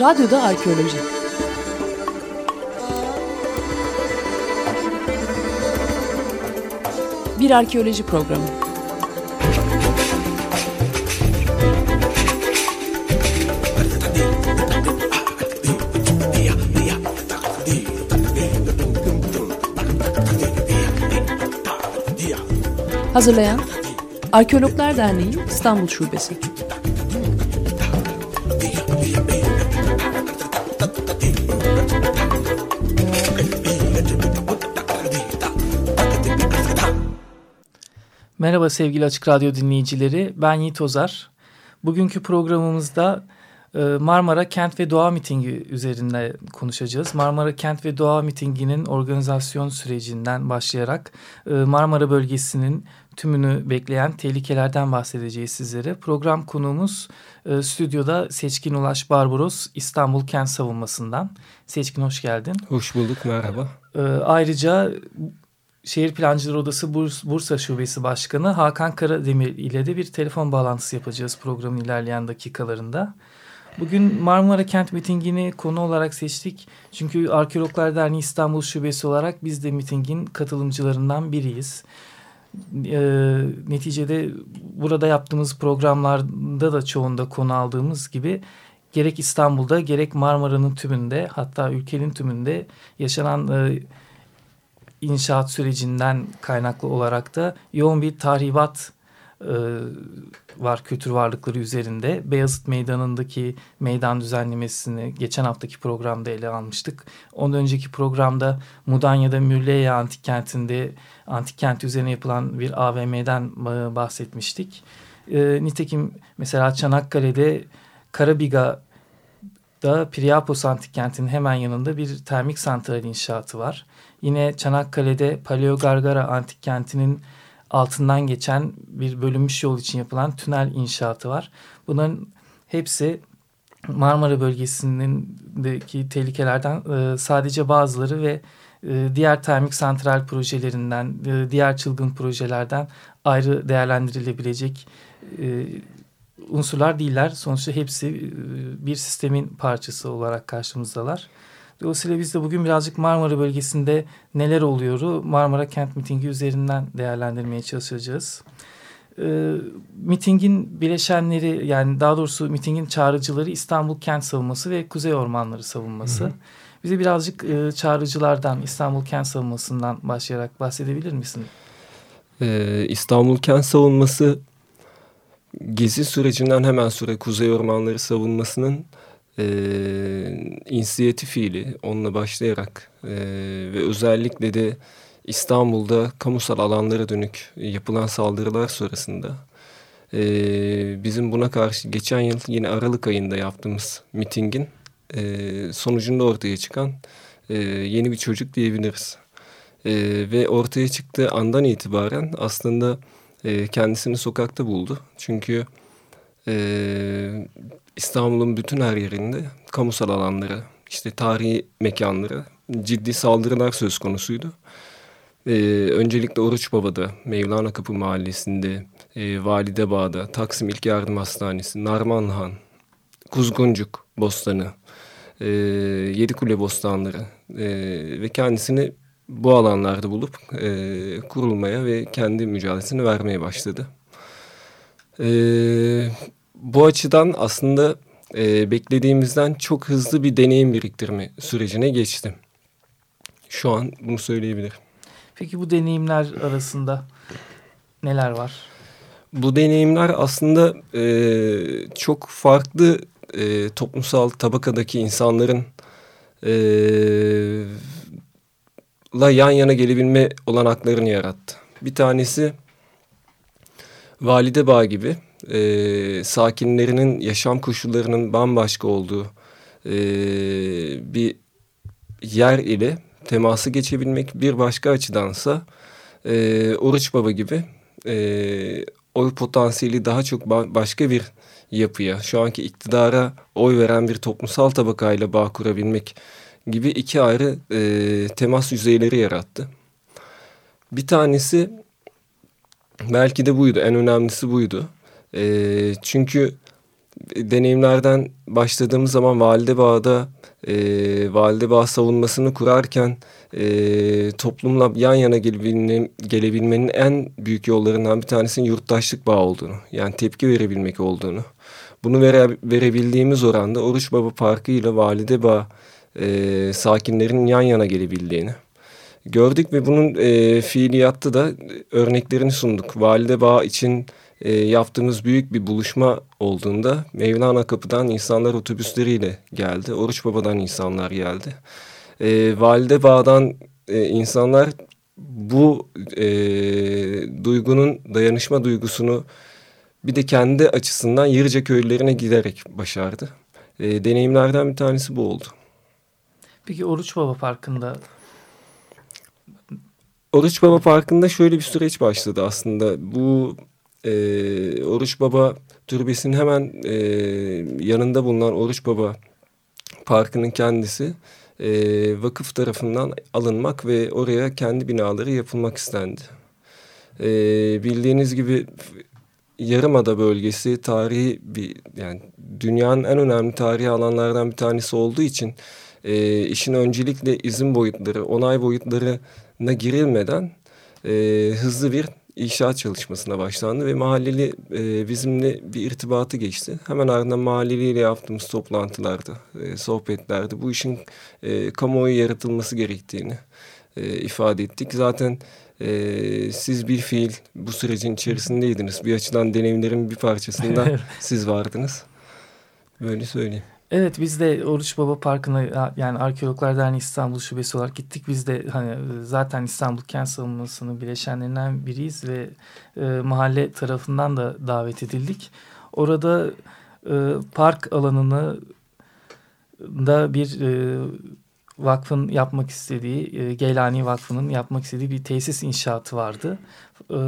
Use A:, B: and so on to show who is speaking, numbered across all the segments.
A: Radyoda Arkeoloji Bir arkeoloji programı. Hazırlayan Arkeologlar Derneği İstanbul Şubesi.
B: Merhaba sevgili Açık Radyo dinleyicileri, ben Yiğit Ozar. Bugünkü programımızda e, Marmara Kent ve Doğa Mitingi üzerinde konuşacağız. Marmara Kent ve Doğa Mitingi'nin organizasyon sürecinden başlayarak e, Marmara bölgesinin tümünü bekleyen tehlikelerden bahsedeceğiz sizlere. Program konuğumuz e, stüdyoda Seçkin Ulaş Barbaros İstanbul Kent Savunması'ndan. Seçkin hoş geldin.
C: Hoş bulduk merhaba.
B: Ayrıca Şehir Plancılar Odası Bursa Şubesi Başkanı Hakan Karademir ile de bir telefon bağlantısı yapacağız programın ilerleyen dakikalarında. Bugün Marmara Kent mitingini konu olarak seçtik. Çünkü Arkeologlar Derneği İstanbul Şubesi olarak biz de mitingin katılımcılarından biriyiz. E, neticede burada yaptığımız programlarda da çoğunda konu aldığımız gibi gerek İstanbul'da gerek Marmara'nın tümünde hatta ülkenin tümünde yaşanan e, inşaat sürecinden kaynaklı olarak da yoğun bir tahribat e, var kültür varlıkları üzerinde. Beyazıt Meydanı'ndaki meydan düzenlemesini geçen haftaki programda ele almıştık. Ondan önceki programda Mudanya'da Mürleya Antik Kenti'nde antik kent üzerine yapılan bir AVM'den e, bahsetmiştik. E, nitekim mesela Çanakkale'de Karabiga'da Priapos Antik Kenti'nin hemen yanında bir termik santral inşaatı var. Yine Çanakkale'de Paleo Gargara Antik Kenti'nin altından geçen bir bölünmüş yol için yapılan tünel inşaatı var. Bunların hepsi Marmara bölgesindeki tehlikelerden e, sadece bazıları ve e, diğer termik santral projelerinden, e, diğer çılgın projelerden ayrı değerlendirilebilecek unsurlar değiller. Sonuçta hepsi bir sistemin parçası olarak karşımızdalar. Dolayısıyla biz de bugün birazcık Marmara bölgesinde neler oluyoru Marmara Kent Mitingi üzerinden değerlendirmeye çalışacağız. E, mitingin bileşenleri yani daha doğrusu mitingin çağrıcıları İstanbul Kent Savunması ve Kuzey Ormanları Savunması. Hı hı. Bize birazcık e, çağrıcılardan İstanbul Kent Savunması'ndan başlayarak bahsedebilir misin?
C: Ee, İstanbul Kent Savunması gezi sürecinden hemen sonra Kuzey Ormanları Savunması'nın e, inisiyatifiyle onunla başlayarak e, ve özellikle de İstanbul'da kamusal alanlara dönük yapılan saldırılar sonrasında e, bizim buna karşı geçen yıl yine Aralık ayında yaptığımız mitingin e, sonucunda ortaya çıkan e, yeni bir çocuk diyebiliriz. E, ve ortaya çıktığı andan itibaren aslında e, kendisini sokakta buldu. Çünkü e, İstanbul'un bütün her yerinde kamusal alanlara, işte tarihi mekanlara ciddi saldırılar söz konusuydu. Ee, öncelikle Oruç Baba'da, Mevlana Kapı Mahallesi'nde, e, Validebağ'da, Taksim İlk Yardım Hastanesi, Narmanlıhan, Kuzguncuk Bostanı, e, Yedikule Bostanları e, ve kendisini bu alanlarda bulup e, kurulmaya ve kendi mücadelesini vermeye başladı. E, bu açıdan aslında e, beklediğimizden çok hızlı bir deneyim biriktirme sürecine geçtim. Şu an bunu söyleyebilirim.
B: Peki bu deneyimler arasında neler var?
C: Bu deneyimler aslında e, çok farklı e, toplumsal tabakadaki insanların e, la yan yana gelebilme olanaklarını yarattı. Bir tanesi Valide Bağ gibi e, sakinlerinin yaşam koşullarının bambaşka olduğu e, bir yer ile teması geçebilmek bir başka açıdansa e, Oruç Baba gibi e, oy potansiyeli daha çok ba başka bir yapıya, şu anki iktidara oy veren bir toplumsal tabakayla bağ kurabilmek gibi iki ayrı e, temas yüzeyleri yarattı. Bir tanesi belki de buydu, en önemlisi buydu. E, çünkü deneyimlerden başladığımız zaman Valide Bağ'da e, Valide Bağ savunmasını kurarken e, toplumla yan yana gelebilmenin, gelebilmenin en büyük yollarından bir tanesinin yurttaşlık bağı olduğunu, yani tepki verebilmek olduğunu. Bunu vere, verebildiğimiz oranda Oruç Baba Parkı ile Valide Bağ e, sakinlerin yan yana gelebildiğini gördük ve bunun e, fiiliyatta da örneklerini sunduk. Valide Bağ için e, yaptığımız büyük bir buluşma olduğunda Mevlana Kapı'dan insanlar otobüsleriyle geldi. Oruç Baba'dan insanlar geldi. E, Valide Bağ'dan e, insanlar bu e, duygunun dayanışma duygusunu bir de kendi açısından Yırca köylülerine giderek başardı. E, deneyimlerden bir tanesi bu oldu.
B: Peki Oruç Baba Parkı'nda
C: Oruç Baba Parkı'nda şöyle bir süreç başladı aslında. Bu e, Oruç Baba türbesinin hemen e, yanında bulunan Oruç Baba Parkı'nın kendisi e, vakıf tarafından alınmak ve oraya kendi binaları yapılmak istendi. E, bildiğiniz gibi Yarımada bölgesi tarihi bir yani dünyanın en önemli tarihi alanlardan bir tanesi olduğu için e, işin öncelikle izin boyutları, onay boyutlarına girilmeden e, hızlı bir inşaat çalışmasına başlandı ve mahalleli e, bizimle bir irtibatı geçti. Hemen ardından mahalleliyle yaptığımız toplantılarda, e, sohbetlerde bu işin e, kamuoyu yaratılması gerektiğini e, ifade ettik. Zaten e, siz bir fiil bu sürecin içerisindeydiniz. Bir açıdan deneyimlerin bir parçasında siz vardınız. Böyle söyleyeyim.
B: Evet biz de Oruç Baba Parkı'na yani Arkeologlar Derneği İstanbul Şubesi olarak gittik. Biz de hani zaten İstanbul Kent Savunması'nın bileşenlerinden biriyiz ve e, mahalle tarafından da davet edildik. Orada e, park alanını da bir e, vakfın yapmak istediği, e, Geylani Vakfı'nın yapmak istediği bir tesis inşaatı vardı. E,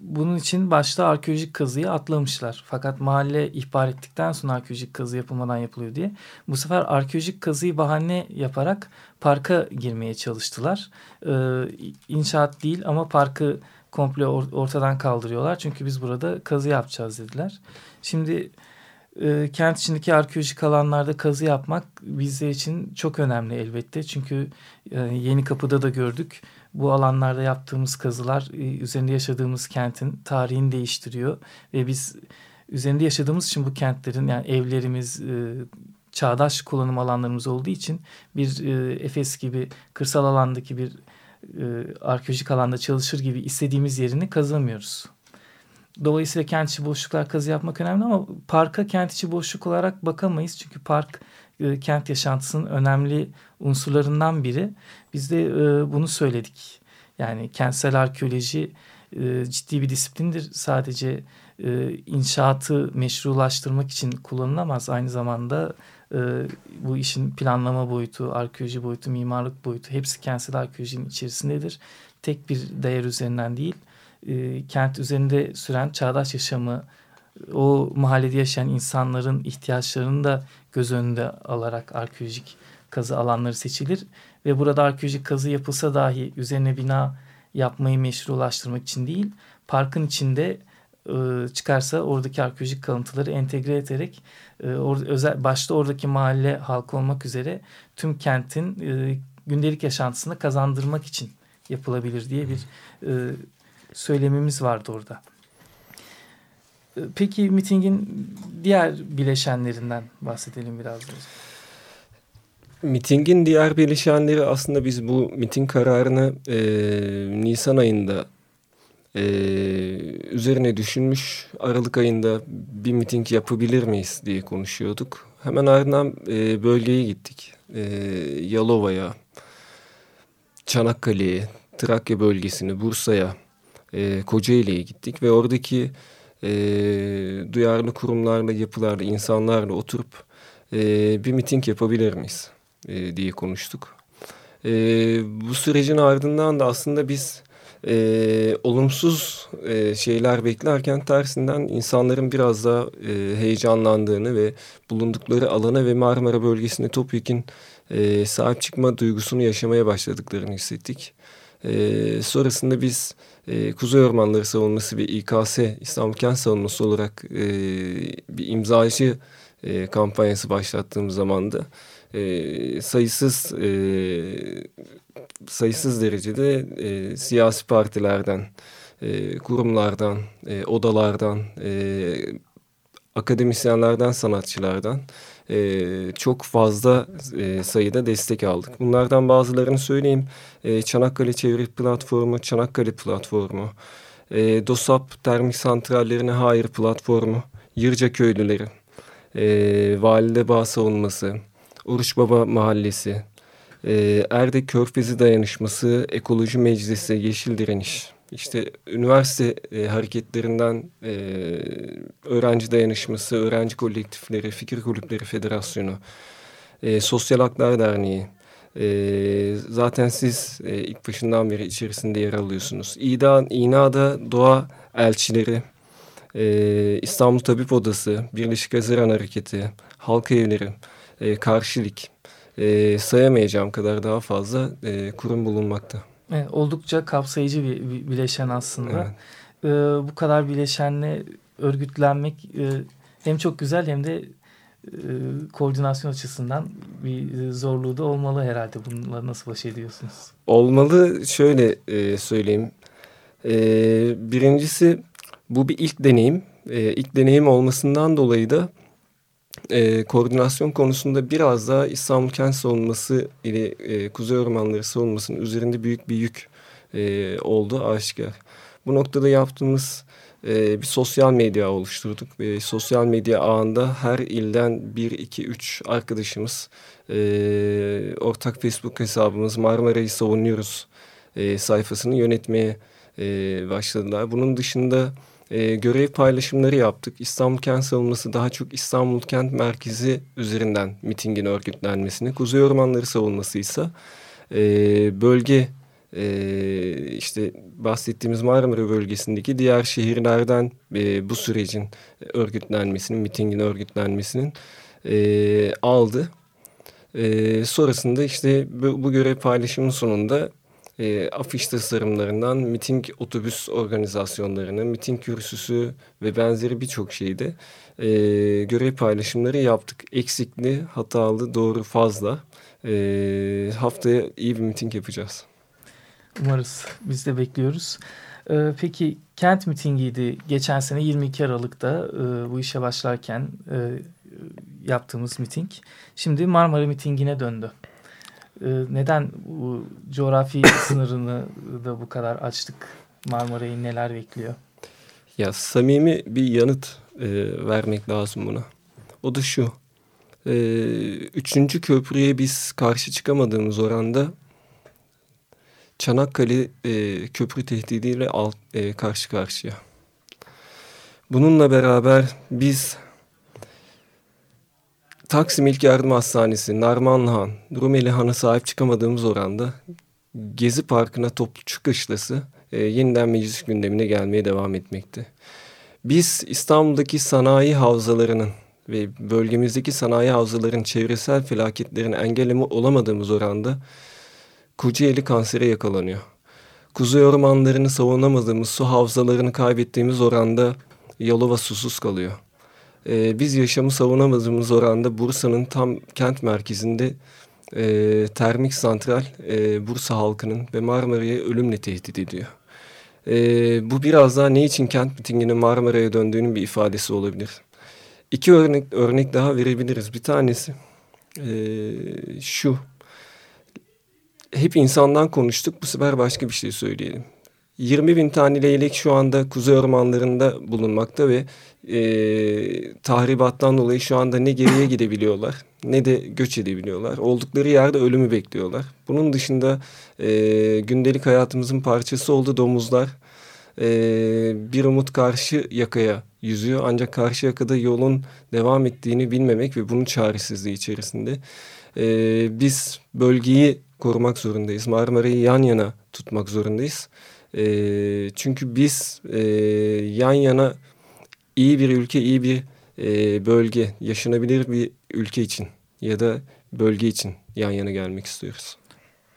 B: bunun için başta arkeolojik kazıyı atlamışlar. Fakat mahalle ihbar ettikten sonra arkeolojik kazı yapılmadan yapılıyor diye. Bu sefer arkeolojik kazıyı bahane yaparak parka girmeye çalıştılar. E, inşaat değil ama parkı komple ortadan kaldırıyorlar. Çünkü biz burada kazı yapacağız dediler. Şimdi e, kent içindeki arkeolojik alanlarda kazı yapmak bizler için çok önemli elbette. Çünkü e, Yeni Kapı'da da gördük. Bu alanlarda yaptığımız kazılar e, üzerinde yaşadığımız kentin tarihini değiştiriyor. Ve biz üzerinde yaşadığımız için bu kentlerin yani evlerimiz, e, çağdaş kullanım alanlarımız olduğu için bir e, Efes gibi kırsal alandaki bir e, arkeolojik alanda çalışır gibi istediğimiz yerini kazamıyoruz. Dolayısıyla kent içi boşluklar kazı yapmak önemli ama parka kent içi boşluk olarak bakamayız. Çünkü park e, kent yaşantısının önemli unsurlarından biri. Biz de e, bunu söyledik. Yani kentsel arkeoloji e, ciddi bir disiplindir. Sadece e, inşaatı meşrulaştırmak için kullanılamaz. Aynı zamanda e, bu işin planlama boyutu, arkeoloji boyutu, mimarlık boyutu hepsi kentsel arkeolojinin içerisindedir. Tek bir değer üzerinden değil e, kent üzerinde süren çağdaş yaşamı, o mahallede yaşayan insanların ihtiyaçlarını da göz önünde alarak arkeolojik kazı alanları seçilir. Ve burada arkeolojik kazı yapılsa dahi üzerine bina yapmayı meşrulaştırmak için değil, parkın içinde e, çıkarsa oradaki arkeolojik kalıntıları entegre ederek e, or, özel, başta oradaki mahalle halkı olmak üzere tüm kentin e, gündelik yaşantısını kazandırmak için yapılabilir diye bir e, söylemimiz vardı orada. Ee, peki mitingin diğer bileşenlerinden bahsedelim biraz.
C: Mitingin diğer bileşenleri aslında biz bu miting kararını e, Nisan ayında e, üzerine düşünmüş. Aralık ayında bir miting yapabilir miyiz diye konuşuyorduk. Hemen ardından e, bölgeye gittik. E, Yalova'ya, Çanakkale'ye, Trakya bölgesini, Bursa'ya, e, Kocaeli'ye gittik ve oradaki e, duyarlı kurumlarla, yapılarla, insanlarla oturup e, bir miting yapabilir miyiz e, diye konuştuk. E, bu sürecin ardından da aslında biz e, olumsuz e, şeyler beklerken tersinden insanların biraz daha e, heyecanlandığını ve bulundukları alana ve Marmara bölgesinde topyekun e, sahip çıkma duygusunu yaşamaya başladıklarını hissettik. E, sonrasında biz e, Kuzey Ormanları Savunması ve İKS İstanbul Kent Savunması olarak e, bir imzacı e, kampanyası başlattığımız zamanda e, sayısız e, sayısız derecede e, siyasi partilerden, e, kurumlardan, e, odalardan, e, akademisyenlerden, sanatçılardan e, çok fazla e, sayıda destek aldık. Bunlardan bazılarını söyleyeyim. E, Çanakkale Çevre Platformu, Çanakkale Platformu, e, DOSAP Termik Santrallerine Hayır Platformu, Yırca Köylüleri, e, Valide Bağ Savunması, Oruç Baba Mahallesi, e, Erdek Körfezi Dayanışması, Ekoloji Meclisi, Yeşil Direniş, işte üniversite e, hareketlerinden e, öğrenci dayanışması, öğrenci kolektifleri, fikir kulüpleri federasyonu, e, Sosyal Haklar Derneği. E, zaten siz e, ilk başından beri içerisinde yer alıyorsunuz. İda, İNA'da doğa elçileri, e, İstanbul Tabip Odası, Birleşik Haziran Hareketi, Halk Evleri, e, Karşilik, e, sayamayacağım kadar daha fazla e, kurum bulunmakta.
B: Evet, oldukça kapsayıcı bir, bileşen aslında. Evet. Ee, bu kadar bileşenle örgütlenmek e, hem çok güzel hem de e, koordinasyon açısından bir zorluğu da olmalı herhalde. Bununla nasıl baş ediyorsunuz?
C: Olmalı şöyle e, söyleyeyim. E, birincisi bu bir ilk deneyim. E, ilk deneyim olmasından dolayı da e, koordinasyon konusunda biraz daha İstanbul Kent Savunması ile e, Kuzey Ormanları Savunması'nın üzerinde büyük bir yük e, oldu aşikar. Bu noktada yaptığımız e, bir sosyal medya oluşturduk. E, sosyal medya ağında her ilden bir, iki, üç arkadaşımız e, ortak Facebook hesabımız Marmara'yı savunuyoruz e, sayfasını yönetmeye e, başladılar. Bunun dışında e, görev paylaşımları yaptık. İstanbul Kent Savunması daha çok İstanbul Kent Merkezi üzerinden mitingin örgütlenmesini, Kuzey Ormanları Savunması ise e, bölge e, işte bahsettiğimiz Marmara bölgesindeki diğer şehirlerden e, bu sürecin örgütlenmesinin, mitingin örgütlenmesinin e, aldı. Sonrasında işte bu, bu görev paylaşımının sonunda e, afiş tasarımlarından miting otobüs organizasyonlarına, miting kürsüsü ve benzeri birçok şeyde e, görev paylaşımları yaptık. Eksikli, hatalı, doğru, fazla. E, haftaya iyi bir miting yapacağız.
B: Umarız. Biz de bekliyoruz. Ee, peki kent mitingiydi. Geçen sene 22 Aralık'ta e, bu işe başlarken e, yaptığımız miting. Şimdi Marmara mitingine döndü. Ee, neden bu coğrafi sınırını da bu kadar açtık? Marmara'yı neler bekliyor?
C: Ya samimi bir yanıt e, vermek lazım buna. O da şu. E, üçüncü köprüye biz karşı çıkamadığımız oranda Çanakkale e, köprü tehdidiyle alt, e, karşı karşıya. Bununla beraber biz Taksim İlk Yardım Hastanesi, Narmanlıhan, Rumeli Han'a sahip çıkamadığımız oranda Gezi Parkı'na toplu çıkışlası e, yeniden meclis gündemine gelmeye devam etmekte. Biz İstanbul'daki sanayi havzalarının ve bölgemizdeki sanayi havzaların çevresel felaketlerini engelleme olamadığımız oranda Kocaeli kansere yakalanıyor. Kuzey ormanlarını savunamadığımız su havzalarını kaybettiğimiz oranda Yalova susuz kalıyor e, biz yaşamı savunamadığımız oranda Bursa'nın tam kent merkezinde e, termik santral e, Bursa halkının ve Marmara'yı ölümle tehdit ediyor. E, bu biraz daha ne için kent mitinginin Marmara'ya döndüğünün bir ifadesi olabilir. İki örnek, örnek daha verebiliriz. Bir tanesi e, şu. Hep insandan konuştuk bu sefer başka bir şey söyleyelim. 20 bin tane leylek şu anda kuzey ormanlarında bulunmakta ve e, tahribattan dolayı şu anda ne geriye gidebiliyorlar ne de göç edebiliyorlar. Oldukları yerde ölümü bekliyorlar. Bunun dışında e, gündelik hayatımızın parçası oldu domuzlar. E, bir umut karşı yakaya yüzüyor ancak karşı yakada yolun devam ettiğini bilmemek ve bunun çaresizliği içerisinde e, biz bölgeyi korumak zorundayız. Marmara'yı yan yana tutmak zorundayız. E, çünkü biz e, yan yana iyi bir ülke, iyi bir e, bölge, yaşanabilir bir ülke için ya da bölge için yan yana gelmek istiyoruz.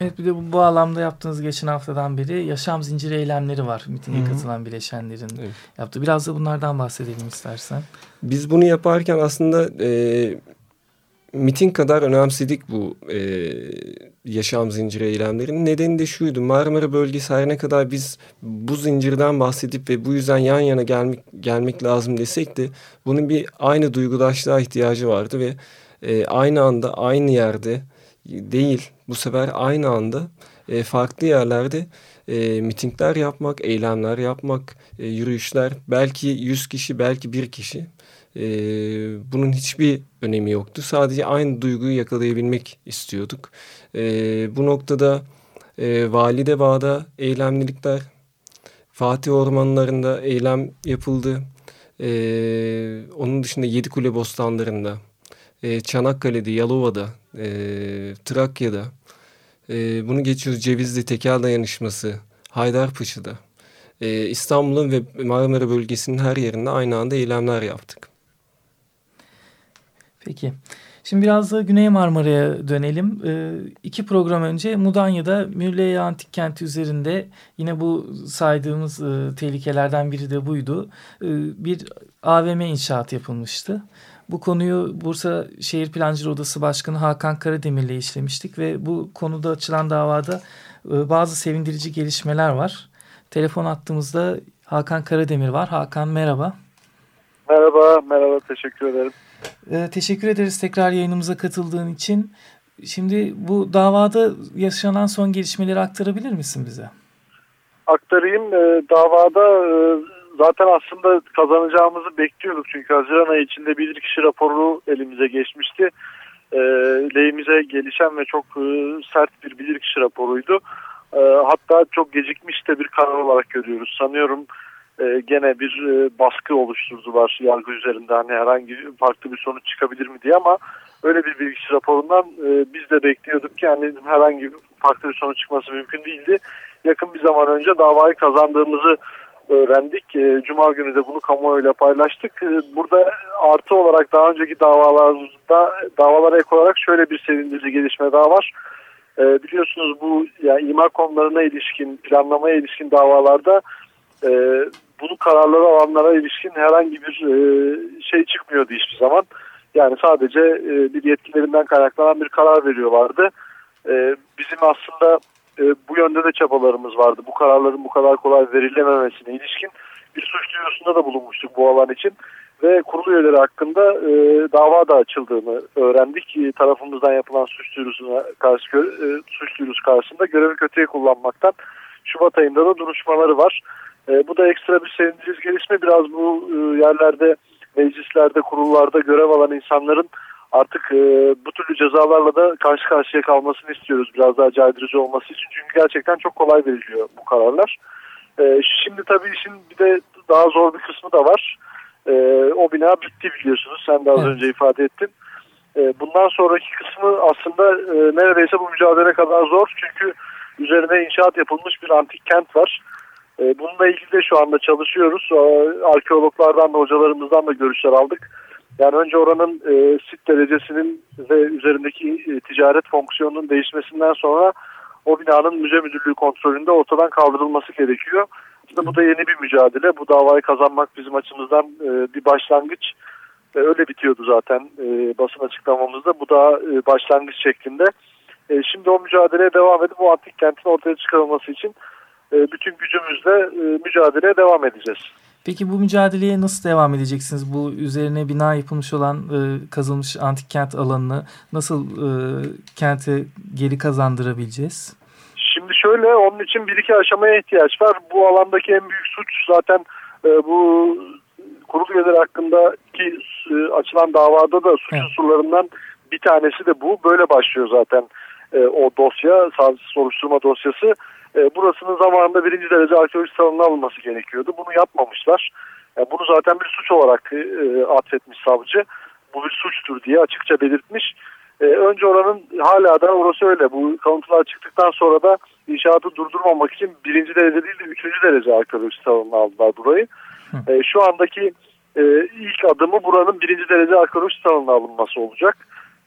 B: Evet bir de bu bağlamda yaptığınız geçen haftadan beri yaşam zinciri eylemleri var. Mitinge Hı-hı. katılan bileşenlerin evet. yaptığı. Biraz da bunlardan bahsedelim istersen.
C: Biz bunu yaparken aslında e, miting kadar önemsedik bu e, yaşam zinciri eylemlerinin. Nedeni de şuydu. Marmara bölgesi her ne kadar biz bu zincirden bahsedip ve bu yüzden yan yana gelmek, gelmek lazım desek de bunun bir aynı duygudaşlığa ihtiyacı vardı ve e, aynı anda aynı yerde değil bu sefer aynı anda e, farklı yerlerde e, mitingler yapmak, eylemler yapmak, e, yürüyüşler belki yüz kişi belki bir kişi e, bunun hiçbir önemi yoktu. Sadece aynı duyguyu yakalayabilmek istiyorduk. E, bu noktada e, Valide Bağ'da eylemlilikler, Fatih Ormanları'nda eylem yapıldı. E, onun dışında Yedikule Bostanları'nda, e, Çanakkale'de, Yalova'da, e, Trakya'da, e, bunu geçiyoruz Cevizli Tekel Dayanışması, Haydarpaşa'da, e, İstanbul'un ve Marmara bölgesinin her yerinde aynı anda eylemler yaptık.
B: Peki. Şimdi biraz da Güney Marmara'ya dönelim. Ee, iki program önce Mudanya'da Mürleya Antik Kenti üzerinde yine bu saydığımız e, tehlikelerden biri de buydu. E, bir AVM inşaat yapılmıştı. Bu konuyu Bursa Şehir Plancıları Odası Başkanı Hakan Karademir ile işlemiştik ve bu konuda açılan davada e, bazı sevindirici gelişmeler var. Telefon attığımızda Hakan Karademir var. Hakan merhaba.
D: Merhaba, merhaba. Teşekkür ederim.
B: Ee, teşekkür ederiz tekrar yayınımıza katıldığın için. Şimdi bu davada yaşanan son gelişmeleri aktarabilir misin bize?
D: Aktarayım. Ee, davada e, zaten aslında kazanacağımızı bekliyorduk. Çünkü Haziran ayı içinde bilirkişi raporu elimize geçmişti. E, lehimize gelişen ve çok e, sert bir bilirkişi raporuydu. E, hatta çok gecikmiş de bir karar olarak görüyoruz. Sanıyorum e, gene bir e, baskı oluşturdular yargı üzerinde hani herhangi farklı bir sonuç çıkabilir mi diye ama öyle bir bilgisi raporundan e, biz de bekliyorduk ki hani herhangi farklı bir sonuç çıkması mümkün değildi. Yakın bir zaman önce davayı kazandığımızı öğrendik. E, Cuma günü de bunu kamuoyuyla paylaştık. E, burada artı olarak daha önceki davalarda davalara ek olarak şöyle bir sevindirici gelişme daha var. E, biliyorsunuz bu yani imar konularına ilişkin, planlamaya ilişkin davalarda e, bunu kararları alanlara ilişkin herhangi bir e, şey çıkmıyordu hiçbir zaman. Yani sadece e, bir yetkilerinden kaynaklanan bir karar veriyorlardı. E, bizim aslında bu yönde de çabalarımız vardı. Bu kararların bu kadar kolay verilememesine ilişkin bir suç duyurusunda da bulunmuştuk bu alan için. Ve kurulu üyeleri hakkında dava da açıldığını öğrendik. Tarafımızdan yapılan suç duyurusuna karşı e, suç duyurusu karşısında görevi kötüye kullanmaktan Şubat ayında da duruşmaları var. E, bu da ekstra bir sevindirici gelişme. Biraz bu e, yerlerde, meclislerde, kurullarda görev alan insanların artık e, bu türlü cezalarla da karşı karşıya kalmasını istiyoruz. Biraz daha caydırıcı olması için. Çünkü gerçekten çok kolay veriliyor bu kararlar. E, şimdi tabii işin bir de daha zor bir kısmı da var. E, o bina bitti biliyorsunuz. Sen de az evet. önce ifade ettin. E, bundan sonraki kısmı aslında e, neredeyse bu mücadele kadar zor. Çünkü üzerine inşaat yapılmış bir antik kent var. E, bununla ilgili de şu anda çalışıyoruz. E, arkeologlardan da hocalarımızdan da görüşler aldık. Yani önce oranın e, sit derecesinin ve üzerindeki e, ticaret fonksiyonunun değişmesinden sonra o binanın müze müdürlüğü kontrolünde ortadan kaldırılması gerekiyor. İşte bu da yeni bir mücadele. Bu davayı kazanmak bizim açımızdan e, bir başlangıç. E, öyle bitiyordu zaten e, basın açıklamamızda. Bu da e, başlangıç şeklinde. E, şimdi o mücadeleye devam edip bu antik kentin ortaya çıkarılması için bütün gücümüzle e, mücadeleye devam edeceğiz.
B: Peki bu mücadeleye nasıl devam edeceksiniz? Bu üzerine bina yapılmış olan e, kazılmış antik kent alanını nasıl e, kente geri kazandırabileceğiz?
D: Şimdi şöyle onun için bir iki aşamaya ihtiyaç var. Bu alandaki en büyük suç zaten e, bu kurul üyeleri hakkındaki e, açılan davada da suç evet. unsurlarından bir tanesi de bu. Böyle başlıyor zaten e, o dosya, soruşturma dosyası e, burasının zamanında birinci derece arkeoloji salonuna alınması gerekiyordu. Bunu yapmamışlar. Yani bunu zaten bir suç olarak e, atfetmiş savcı. Bu bir suçtur diye açıkça belirtmiş. E, önce oranın hala da orası öyle. Bu kalıntılar çıktıktan sonra da inşaatı durdurmamak için birinci derece değil de üçüncü derece arkeoloji salonuna aldılar burayı. E, şu andaki e, ilk adımı buranın birinci derece arkeoloji salonuna alınması olacak.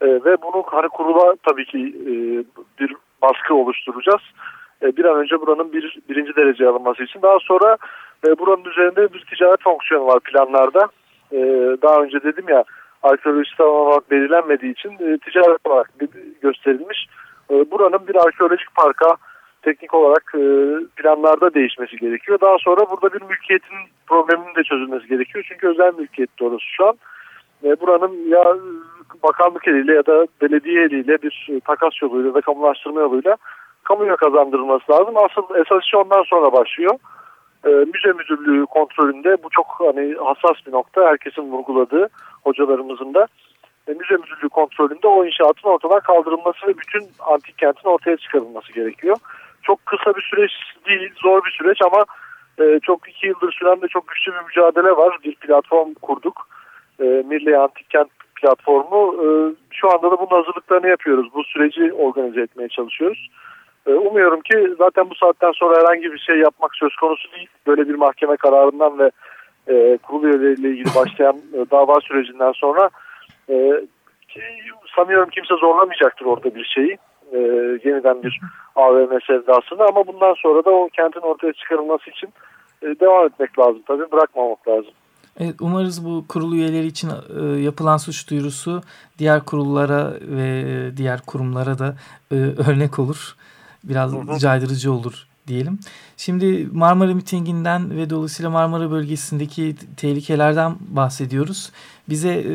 D: E, ve bunu hani kurula tabii ki e, bir baskı oluşturacağız. E, bir an önce buranın bir, birinci derece alınması için. Daha sonra e, buranın üzerinde bir ticaret fonksiyonu var planlarda. E, daha önce dedim ya arkeolojik olarak belirlenmediği için e, ticaret olarak gösterilmiş. E, buranın bir arkeolojik parka teknik olarak e, planlarda değişmesi gerekiyor. Daha sonra burada bir mülkiyetin probleminin de çözülmesi gerekiyor. Çünkü özel mülkiyette orası şu an. E, buranın ya bakanlık eliyle ya da belediye eliyle bir takas yoluyla da kamulaştırma yoluyla kamuya kazandırılması lazım. Asıl esas iş ondan sonra başlıyor. E, müze müdürlüğü kontrolünde bu çok hani hassas bir nokta. Herkesin vurguladığı hocalarımızın da e, müze müdürlüğü kontrolünde o inşaatın ortadan kaldırılması ve bütün antik kentin ortaya çıkarılması gerekiyor. Çok kısa bir süreç değil, zor bir süreç ama e, çok iki yıldır süren de çok güçlü bir mücadele var. Bir platform kurduk. E, Mirle Antik Kent platformu. E, şu anda da bunun hazırlıklarını yapıyoruz. Bu süreci organize etmeye çalışıyoruz. E, umuyorum ki zaten bu saatten sonra herhangi bir şey yapmak söz konusu değil. Böyle bir mahkeme kararından ve e, kurul üyeleriyle ilgili başlayan e, dava sürecinden sonra e, sanıyorum kimse zorlamayacaktır orada bir şeyi. E, yeniden bir AVM sevdasını ama bundan sonra da o kentin ortaya çıkarılması için e, devam etmek lazım tabii bırakmamak lazım.
B: Evet, umarız bu kurul üyeleri için e, yapılan suç duyurusu diğer kurullara ve diğer kurumlara da e, örnek olur. Biraz hı hı. caydırıcı olur diyelim. Şimdi Marmara mitinginden ve dolayısıyla Marmara bölgesindeki tehlikelerden bahsediyoruz. Bize e,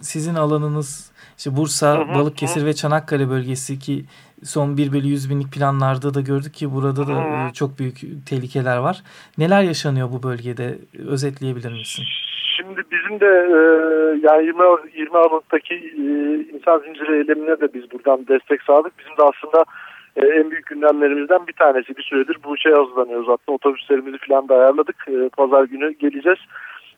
B: sizin alanınız işte Bursa, hı hı, Balıkesir hı. ve Çanakkale bölgesi ki son 1 bölü 100 binlik planlarda da gördük ki burada da e, çok büyük tehlikeler var. Neler yaşanıyor bu bölgede? Özetleyebilir misin?
D: Şimdi bizim de e, yani 20, 20 Aralık'taki e, insan zinciri eylemine de biz buradan destek sağladık. Bizim de aslında e, en büyük gündemlerimizden bir tanesi. Bir süredir bu şeye hazırlanıyoruz. Hatta otobüslerimizi falan da ayarladık. E, Pazar günü geleceğiz.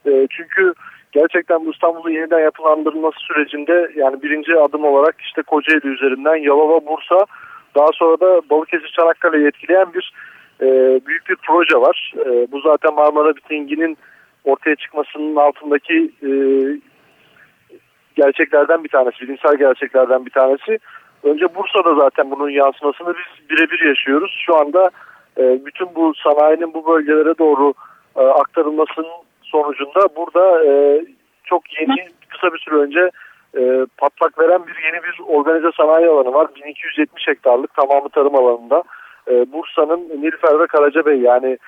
D: E, çünkü gerçekten bu İstanbul'un yeniden yapılandırılması sürecinde yani birinci adım olarak işte Kocaeli üzerinden Yalova, Bursa daha sonra da Balıkesir Çanakkale'yi etkileyen bir e, büyük bir proje var. Bu zaten Marmara Bitingi'nin ortaya çıkmasının altındaki gerçeklerden bir tanesi, bilimsel gerçeklerden bir tanesi. Önce Bursa'da zaten bunun yansımasını biz birebir yaşıyoruz. Şu anda e, bütün bu sanayinin bu bölgelere doğru e, aktarılmasının sonucunda burada e, çok yeni kısa bir süre önce e, patlak veren bir yeni bir organize sanayi alanı var. 1270 hektarlık tamamı tarım alanında. E, Bursa'nın Nilüfer ve Karacabey yani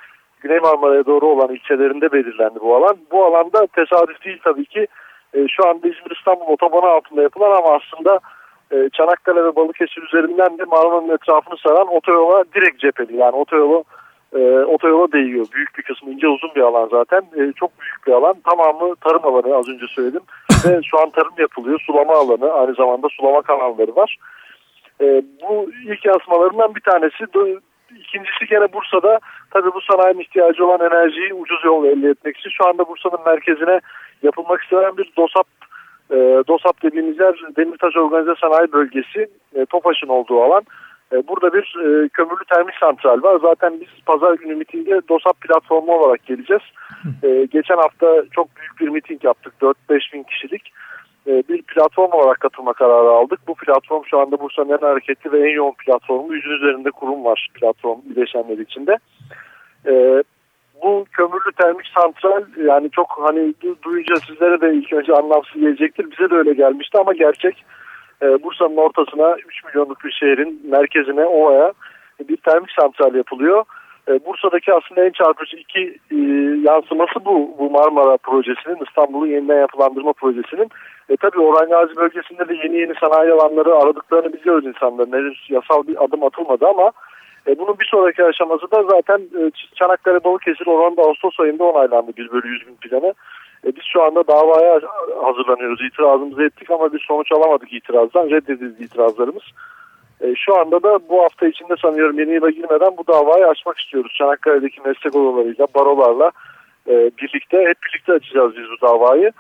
D: Güney Marmara'ya doğru olan ilçelerinde belirlendi bu alan. Bu alanda tesadüf değil tabii ki. E, şu anda İzmir-İstanbul otobanı altında yapılan ama aslında e, Çanakkale ve Balıkesir üzerinden de Marmara'nın etrafını saran otoyola direkt cepheli. Yani otoyolu e, otoyola değiyor. Büyük bir kısmı ince uzun bir alan zaten. E, çok büyük bir alan. Tamamı tarım alanı az önce söyledim. Ve şu an tarım yapılıyor. Sulama alanı. Aynı zamanda sulama kanalları var. E, bu ilk yansımalarından bir tanesi. İkincisi gene Bursa'da tabii bu sanayinin ihtiyacı olan enerjiyi ucuz yolla elde etmek için şu anda Bursa'nın merkezine yapılmak istenen bir DOSAP e, DOSAP dediğimiz yer Demirtaş Organize Sanayi Bölgesi e, TOFAŞ'ın olduğu alan. E, burada bir e, kömürlü termik santral var. Zaten biz pazar günü mitingde DOSAP platformu olarak geleceğiz. E, geçen hafta çok büyük bir miting yaptık. 4-5 bin kişilik. E, bir platform olarak katılma kararı aldık. Bu platform şu anda Bursa'nın en hareketli ve en yoğun platformu. Yüzün üzerinde kurum var platform bileşenler içinde. E, bu kömürlü termik santral yani çok hani duyunca sizlere de ilk önce anlamsız gelecektir. Bize de öyle gelmişti ama gerçek e, Bursa'nın ortasına 3 milyonluk bir şehrin merkezine ovaya bir termik santral yapılıyor. E, Bursa'daki aslında en çarpıcı iki e, yansıması bu, bu Marmara projesinin, İstanbul'un yeniden yapılandırma projesinin. E, tabii Orhan Gazi bölgesinde de yeni yeni sanayi alanları aradıklarını biliyoruz insanların. Henüz yasal bir adım atılmadı ama e, bunun bir sonraki aşaması da zaten e, Çanakkale Balıkesir oranda Ağustos ayında onaylandı 1 bölü 100 bin planı. E, biz şu anda davaya hazırlanıyoruz. İtirazımızı ettik ama bir sonuç alamadık itirazdan. Reddedildi itirazlarımız. E, şu anda da bu hafta içinde sanıyorum yeni yıla girmeden bu davayı açmak istiyoruz. Çanakkale'deki meslek odalarıyla, barolarla e, birlikte, hep birlikte açacağız biz bu davayı.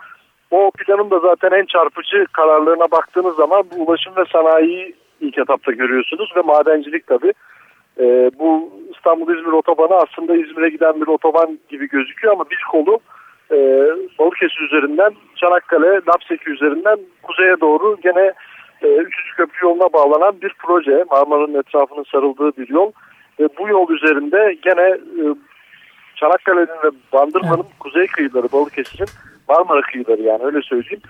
D: O planın da zaten en çarpıcı kararlarına baktığınız zaman bu ulaşım ve sanayiyi ilk etapta görüyorsunuz ve madencilik tabii. E, bu İstanbul-İzmir otobanı aslında İzmir'e giden bir otoban gibi gözüküyor ama bir kolu e, Balıkesir üzerinden Çanakkale, Lapseki üzerinden kuzeye doğru gene e, Üçüncü Köprü yoluna bağlanan bir proje. Marmara'nın etrafının sarıldığı bir yol. Ve bu yol üzerinde gene e, Çanakkale'nin ve Bandırma'nın evet. kuzey kıyıları Balıkesir'in Marmara kıyıları yani öyle söyleyeyim.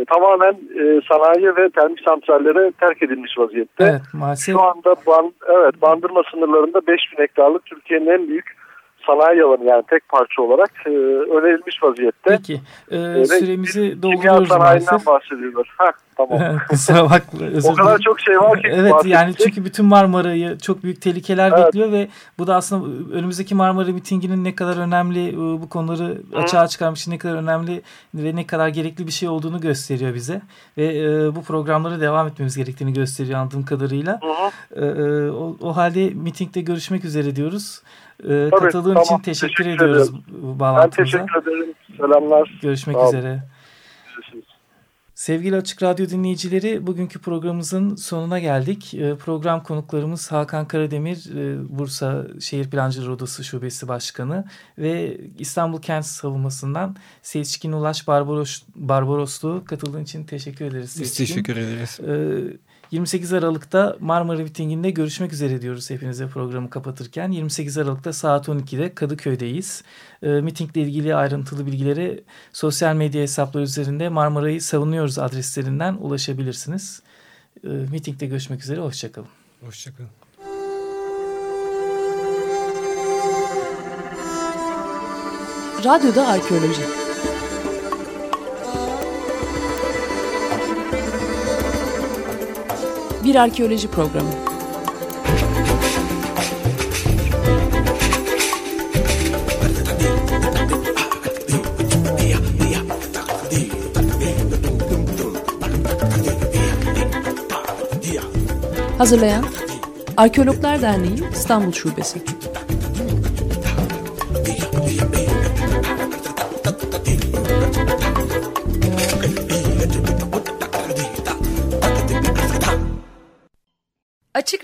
D: E, tamamen e, sanayi ve termik santrallere terk edilmiş vaziyette.
B: Evet, maalesef.
D: Şu anda ban, evet, bandırma sınırlarında 5000 hektarlık Türkiye'nin en büyük sanayi alanı yani tek parça olarak e, önerilmiş vaziyette.
B: Peki e, e süremizi dolduruyoruz
D: maalesef. bahsediyorlar. Heh, tamam.
B: Kusura bakma.
D: o kadar çok şey var ki.
B: Evet yani çünkü bütün Marmara'yı çok büyük tehlikeler evet. bekliyor ve bu da aslında önümüzdeki Marmara mitinginin ne kadar önemli e, bu konuları Hı. açığa çıkarmış ne kadar önemli ve ne kadar gerekli bir şey olduğunu gösteriyor bize. Ve e, bu programlara devam etmemiz gerektiğini gösteriyor anladığım kadarıyla. E, e, o, o halde mitingde görüşmek üzere diyoruz. E, Tabii, katıldığın tamam. için teşekkür, teşekkür ediyoruz
D: ederim. bağlantımıza. Ben teşekkür ederim. Selamlar.
B: Görüşmek üzere. Sevgili Açık Radyo dinleyicileri bugünkü programımızın sonuna geldik. E, program konuklarımız Hakan Karademir, e, Bursa Şehir Plancıları Odası Şubesi Başkanı ve İstanbul Kent Savunması'ndan Seçkin Ulaş Barbaros, Barbaroslu katıldığın için teşekkür ederiz.
C: Biz teşekkür ederiz.
B: E, 28 Aralık'ta Marmara Mitingi'nde görüşmek üzere diyoruz hepinize programı kapatırken. 28 Aralık'ta saat 12'de Kadıköy'deyiz. E, mitingle ilgili ayrıntılı bilgileri sosyal medya hesapları üzerinde Marmara'yı savunuyoruz adreslerinden ulaşabilirsiniz. E, mitingde görüşmek üzere, hoşçakalın.
C: Hoşçakalın.
A: Radyoda Arkeoloji Bir arkeoloji programı. Hazırlayan Arkeologlar Derneği İstanbul Şubesi.